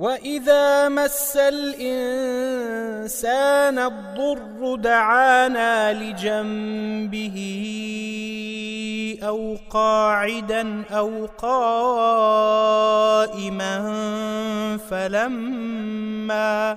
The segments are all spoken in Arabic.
واذا مس الانسان الضر دعانا لجنبه أو قاعدا أو قائما فلما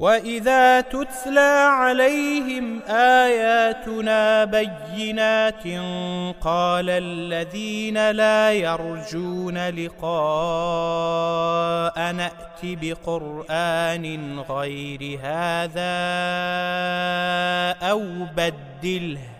واذا تتلى عليهم اياتنا بينات قال الذين لا يرجون لقاء نات بقران غير هذا أو بدله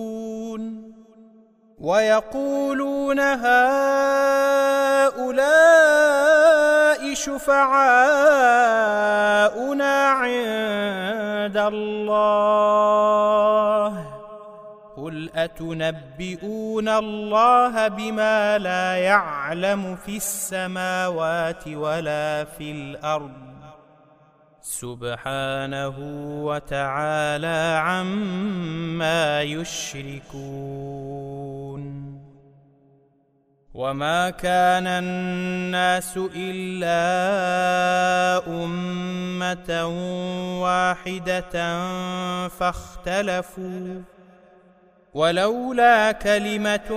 ويقولون هؤلاء شفعاؤنا عند الله. قل أتنبئون الله بما لا يعلم في السماوات ولا في الأرض؟ سبحانه وتعالى عما يشركون. وما كان الناس الا امه واحدة فاختلفوا ولولا كلمه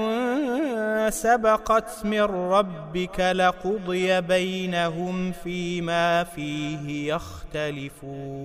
سبقت من ربك لقضي بينهم فيما فيه يختلفون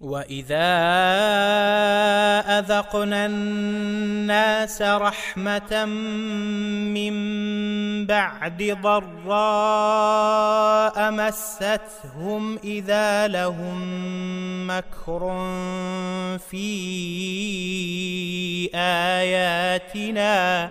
واذا اذقنا الناس رحمه من بعد ضراء مستهم اذا لهم مكر في اياتنا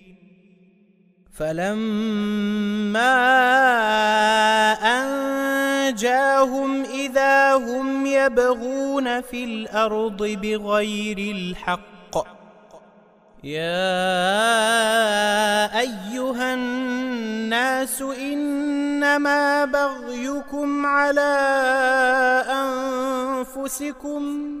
فلما انجاهم اذا هم يبغون في الأرض بغير الحق يا ايها الناس انما بغيكم على انفسكم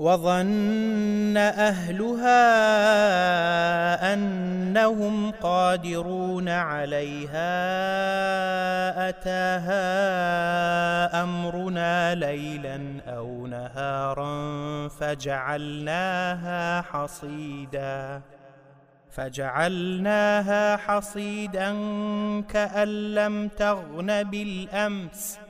وظن أهلها أنهم قادرون عليها أتاها أمرنا ليلا أو نهارا فجعلناها حصيدا فجعلناها حصيدا كأن لم تغن بالأمس.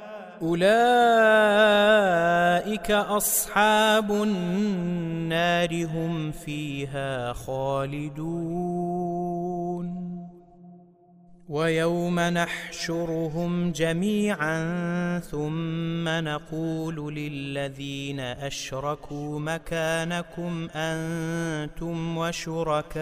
أولئك أصحاب النار هم فيها خالدون. ويوم نحشرهم جميعا ثم نقول للذين أشركوا مكانكم أنتم وشركاؤكم.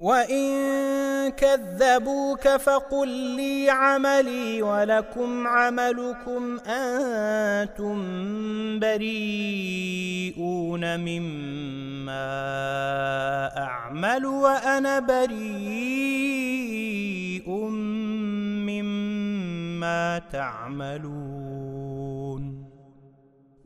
وان كذبوك فقل لي عملي ولكم عملكم أنتم بريئون مما اعمل وأنا بريء مما تعملون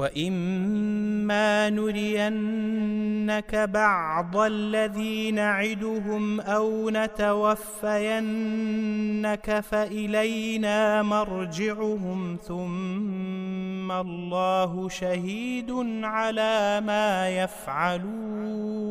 واما نرينك بعض الذي نعدهم أو نتوفينك فالينا مرجعهم ثم الله شهيد على ما يفعلون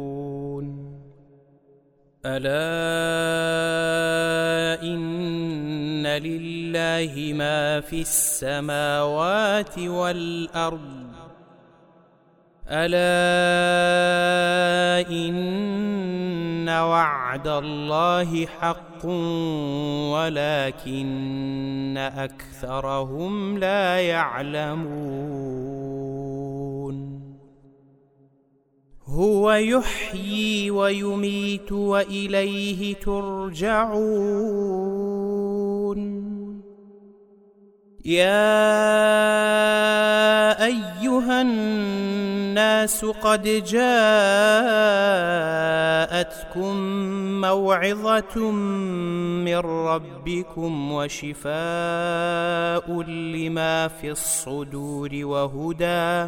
ألا إن لله ما في السماوات والأرض ألا إن وعد الله حق ولكن أكثرهم لا يعلمون هو يحيي ويميت وإليه ترجعون. يا الناس الناس قد جاءتكم موعظة من ربكم وشفاء لما في الصدور وهدى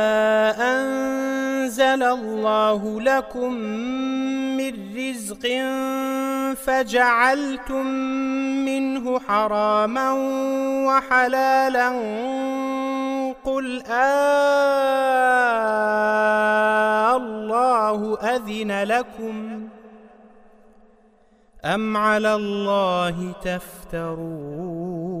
أنزل الله لكم من رزق فجعلتم منه حراما وحلالا قل آه الله أذن لكم أم على الله تفترون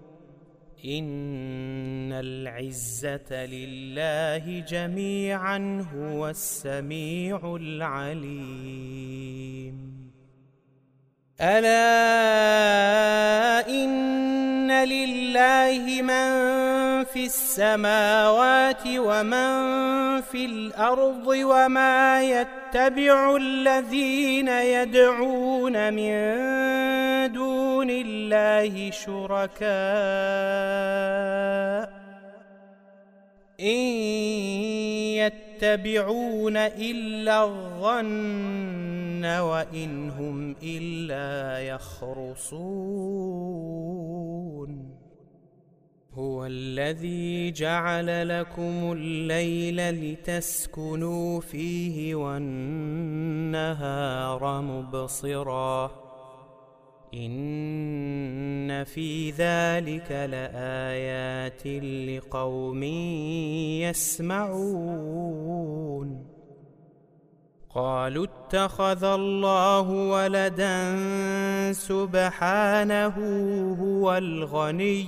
إن العزة لله جميعا هو السميع العليم. ألا إن لله من في السماوات ومن في الأرض وما يتبع الذين يدعون من دون الله شركاء إن يتبعون إلا الظن وإن هم إلا يخرصون. هو الذي جعل لكم الليل لتسكنوا فيه والنهار مبصراً. إن في ذلك لآيات لقوم يسمعون قالوا اتخذ الله ولدا سبحانه هو الغني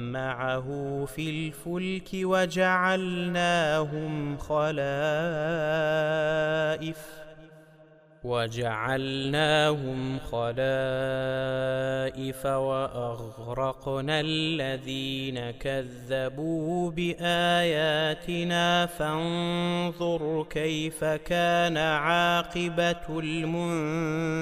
معه في الفلك وجعلناهم خلائف وجعلناهم خلائف وأغرقنا الذين كذبوا بآياتنا فانظر كيف كان عاقبة المنذرين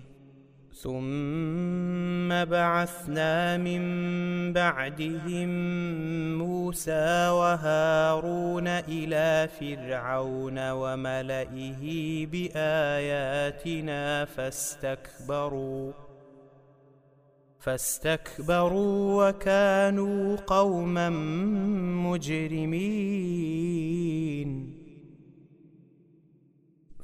ثم بعثنا من بعدهم موسى وهارون إلى فرعون وملئه بآياتنا فاستكبروا فاستكبروا وكانوا قوما مجرمين.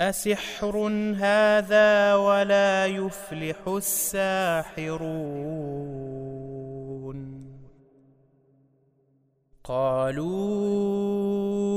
أسحر هذا ولا يفلح الساحرون. قالوا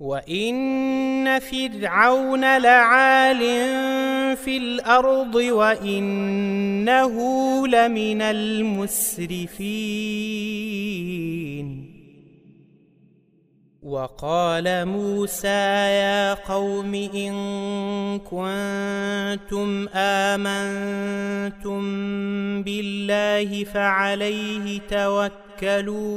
وإن فرعون لعال في الأرض وإنه لمن المسرفين وقال موسى يا قوم إن كنتم آمنتم بالله فعليه توكلوا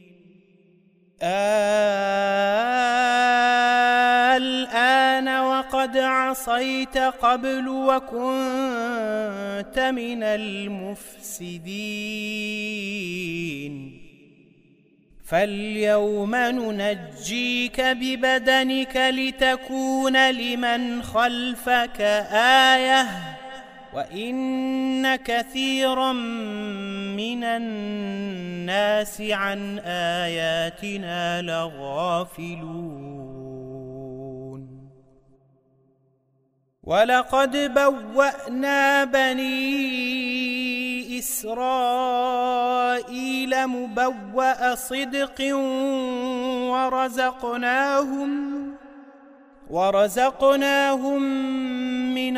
الآن وقد عصيت قبل وكنت من المفسدين. فاليوم ننجيك ببدنك لتكون لمن خلفك آية. وإن كثيرا من الناس عن آياتنا لغافلون. ولقد بوأنا بني إسرائيل مبوأ صدق ورزقناهم ورزقناهم من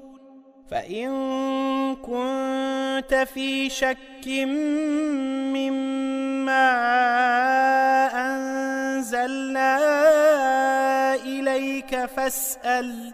فإن كنت في شك مما أنزلنا إليك فاسأل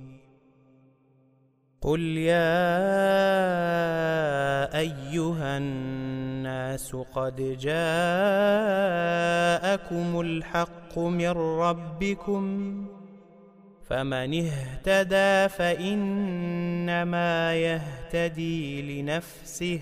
قل يا ايها الناس قد جاءكم الحق من ربكم فمن اهتدى فانما يهتدي لنفسه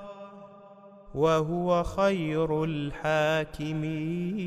وهو خير الحاكمين.